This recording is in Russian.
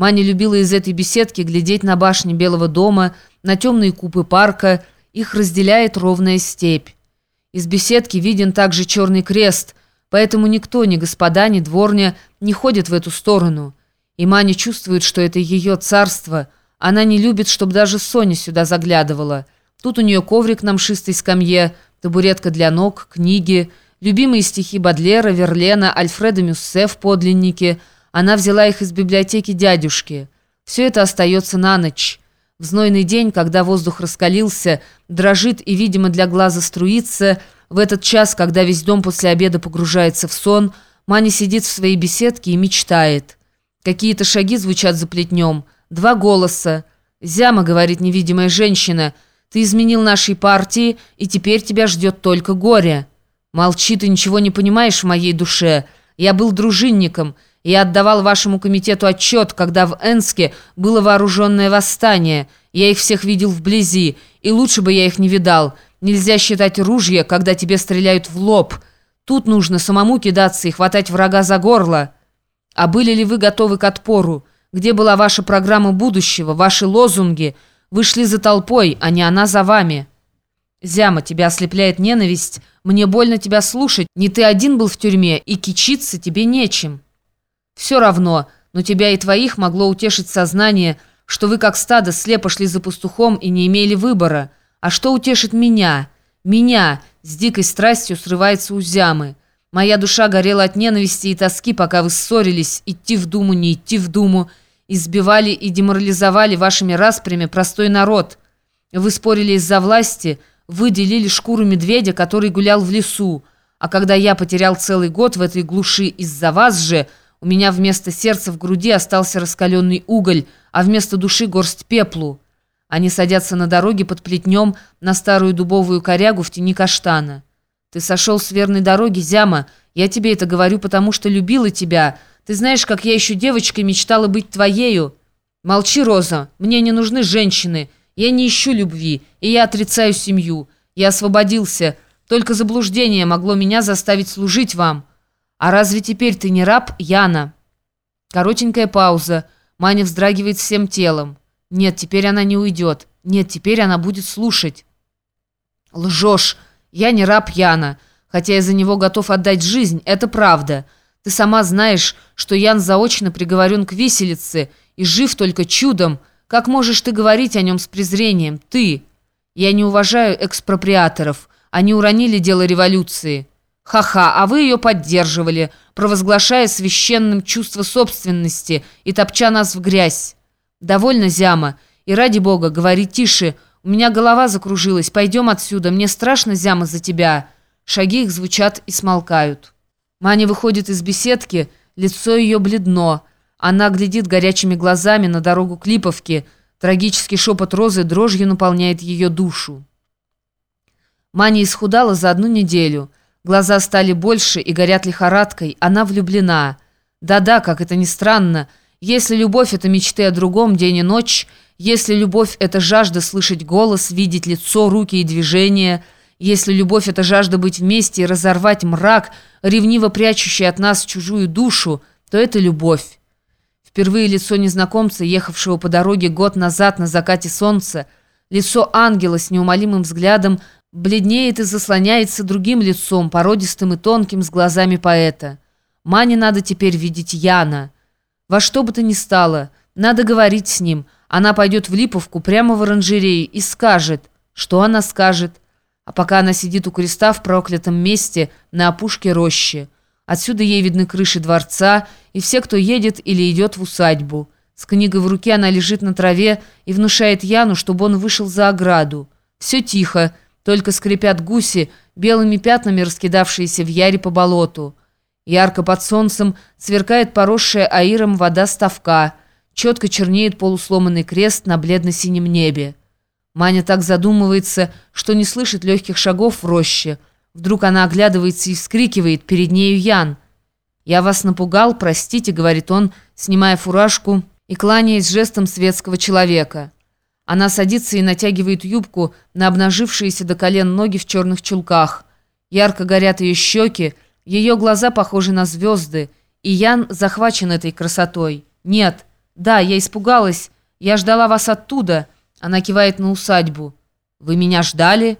Маня любила из этой беседки глядеть на башни Белого дома, на темные купы парка. Их разделяет ровная степь. Из беседки виден также черный крест, поэтому никто, ни господа, ни дворня, не ходит в эту сторону. И Маня чувствует, что это ее царство. Она не любит, чтобы даже Соня сюда заглядывала. Тут у нее коврик на мшистой скамье, табуретка для ног, книги, любимые стихи Бадлера, Верлена, Альфреда Мюссе в подлиннике – она взяла их из библиотеки дядюшки. Все это остается на ночь. В знойный день, когда воздух раскалился, дрожит и, видимо, для глаза струится, в этот час, когда весь дом после обеда погружается в сон, Маня сидит в своей беседке и мечтает. Какие-то шаги звучат за плетнем. Два голоса. «Зяма», — говорит невидимая женщина, — «ты изменил нашей партии, и теперь тебя ждет только горе». «Молчи, ты ничего не понимаешь в моей душе. Я был дружинником». Я отдавал вашему комитету отчет, когда в Энске было вооруженное восстание. Я их всех видел вблизи, и лучше бы я их не видал. Нельзя считать ружья, когда тебе стреляют в лоб. Тут нужно самому кидаться и хватать врага за горло. А были ли вы готовы к отпору? Где была ваша программа будущего, ваши лозунги? Вы шли за толпой, а не она за вами. Зяма, тебя ослепляет ненависть. Мне больно тебя слушать. Не ты один был в тюрьме, и кичиться тебе нечем». Все равно, но тебя и твоих могло утешить сознание, что вы как стадо слепо шли за пастухом и не имели выбора. А что утешит меня? Меня с дикой страстью срывается у зямы. Моя душа горела от ненависти и тоски, пока вы ссорились, идти в Думу, не идти в Думу, избивали и деморализовали вашими распрями простой народ. Вы спорили из-за власти, вы делили шкуру медведя, который гулял в лесу, а когда я потерял целый год в этой глуши из-за вас же – у меня вместо сердца в груди остался раскаленный уголь, а вместо души горсть пеплу. Они садятся на дороге под плетнем на старую дубовую корягу в тени каштана. Ты сошел с верной дороги, Зяма. Я тебе это говорю, потому что любила тебя. Ты знаешь, как я еще девочкой мечтала быть твоею. Молчи, Роза, мне не нужны женщины. Я не ищу любви, и я отрицаю семью. Я освободился. Только заблуждение могло меня заставить служить вам». «А разве теперь ты не раб, Яна?» Коротенькая пауза. Маня вздрагивает всем телом. «Нет, теперь она не уйдет. Нет, теперь она будет слушать». «Лжешь. Я не раб Яна. Хотя я за него готов отдать жизнь. Это правда. Ты сама знаешь, что Ян заочно приговорен к виселице и жив только чудом. Как можешь ты говорить о нем с презрением? Ты. Я не уважаю экспроприаторов. Они уронили дело революции». Ха-ха, а вы ее поддерживали, провозглашая священным чувство собственности и топча нас в грязь. Довольно, Зяма, и ради бога, говори тише, у меня голова закружилась, пойдем отсюда, мне страшно, Зяма, за тебя. Шаги их звучат и смолкают. Маня выходит из беседки, лицо ее бледно. Она глядит горячими глазами на дорогу Клиповки, трагический шепот розы дрожью наполняет ее душу. Маня исхудала за одну неделю – Глаза стали больше и горят лихорадкой. Она влюблена. Да-да, как это ни странно. Если любовь — это мечты о другом день и ночь, если любовь — это жажда слышать голос, видеть лицо, руки и движения, если любовь — это жажда быть вместе и разорвать мрак, ревниво прячущий от нас чужую душу, то это любовь. Впервые лицо незнакомца, ехавшего по дороге год назад на закате солнца, лицо ангела с неумолимым взглядом, бледнеет и заслоняется другим лицом, породистым и тонким, с глазами поэта. Мане надо теперь видеть Яна. Во что бы то ни стало, надо говорить с ним. Она пойдет в Липовку прямо в оранжерее и скажет. Что она скажет? А пока она сидит у креста в проклятом месте на опушке рощи. Отсюда ей видны крыши дворца и все, кто едет или идет в усадьбу. С книгой в руке она лежит на траве и внушает Яну, чтобы он вышел за ограду. Все тихо. Только скрипят гуси, белыми пятнами раскидавшиеся в яре по болоту. Ярко под солнцем сверкает поросшая аиром вода ставка. Четко чернеет полусломанный крест на бледно-синем небе. Маня так задумывается, что не слышит легких шагов в роще. Вдруг она оглядывается и вскрикивает перед нею Ян. «Я вас напугал, простите», — говорит он, снимая фуражку и кланяясь жестом светского человека. Она садится и натягивает юбку на обнажившиеся до колен ноги в черных чулках. Ярко горят ее щеки, ее глаза похожи на звезды, и Ян захвачен этой красотой. Нет, «Да, я испугалась. Я ждала вас оттуда». Она кивает на усадьбу. «Вы меня ждали?»